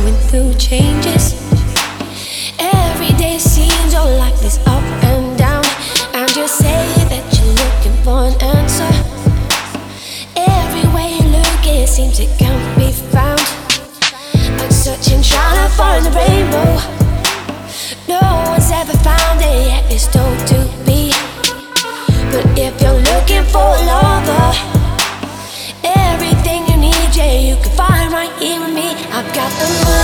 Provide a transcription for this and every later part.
going through changes. afterlife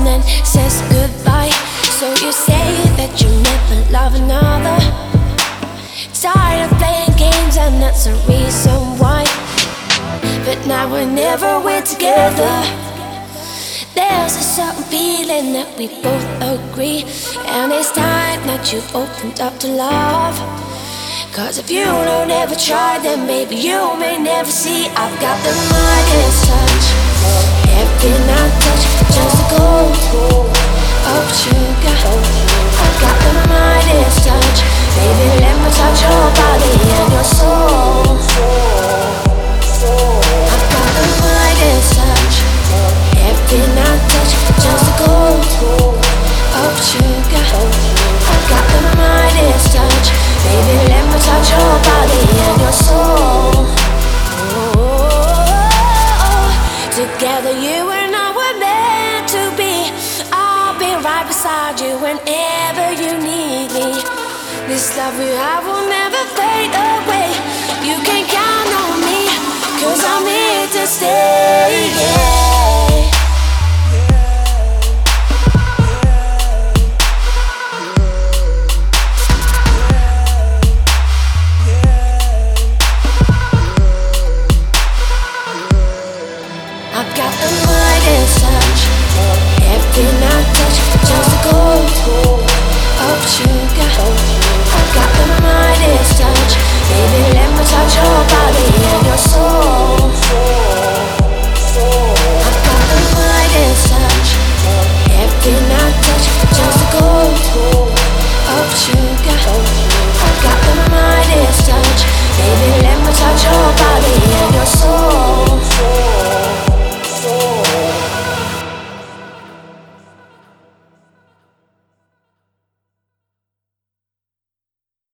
and then says goodbye. So you say that you never love another. Tired of playing games, and that's the reason why. But now we're never we're together. There's a certain feeling that we both agree, and it's time that you opened up to love. Cause if you don't ever try, then maybe you may never see. I've got the mind inside. whenever you need me. This love we have will never fade away. You can count on me, cause I'm here to stay.